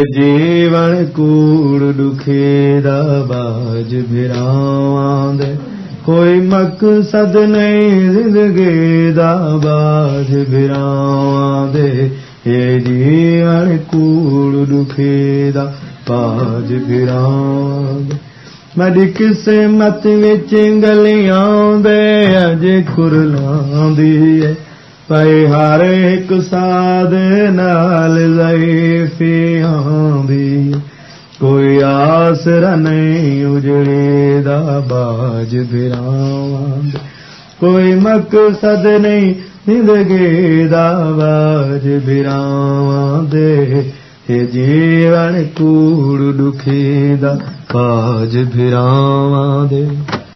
ਜੀਵਨ ਕੂੜ ਦੁਖੇ ਦਾ ਬਾਜ ਫਿਰਾਵਾਂ ਦੇ ਕੋਈ ਮਕਸਦ ਨਹੀਂ ਜ਼ਿੰਦਗੀ ਦਾ ਬਾਜ ਫਿਰਾਵਾਂ ਦੇ ਇਹ ਜੀਵਨ ਕੂੜ ਦੁਖੇ ਦਾ ਬਾਜ ਫਿਰਾਵਾਂ ਦੇ ਕਿਸੇ ਮਤ ਵਿੱਚ ਗਲੀਆਂ ਦੇ ਅਜੇ ਕੁਰਲਾਂਦੀ ਏ। ਪਈ ਹਰ ਇੱਕ ਸਾਧ ਨਾਲ ਲਈ ਜ਼ਈਫੀਆਂ ਦੀ ਕੋਈ ਆਸਰਾ ਨਹੀਂ ਉਜੜੇ ਦਾ ਬਾਜ ਫਿਰਾਵਾਂ ਕੋਈ ਮਕਸਦ ਨਹੀਂ ਜ਼ਿੰਦਗੀ ਦਾ ਬਾਜ ਫਿਰਾਵਾਂ ਦੇ ਇਹ ਜੀਵਨ ਕੂੜ ਦੁਖੀ ਦਾ ਬਾਜ ਫਿਰਾਵਾਂ ਦੇ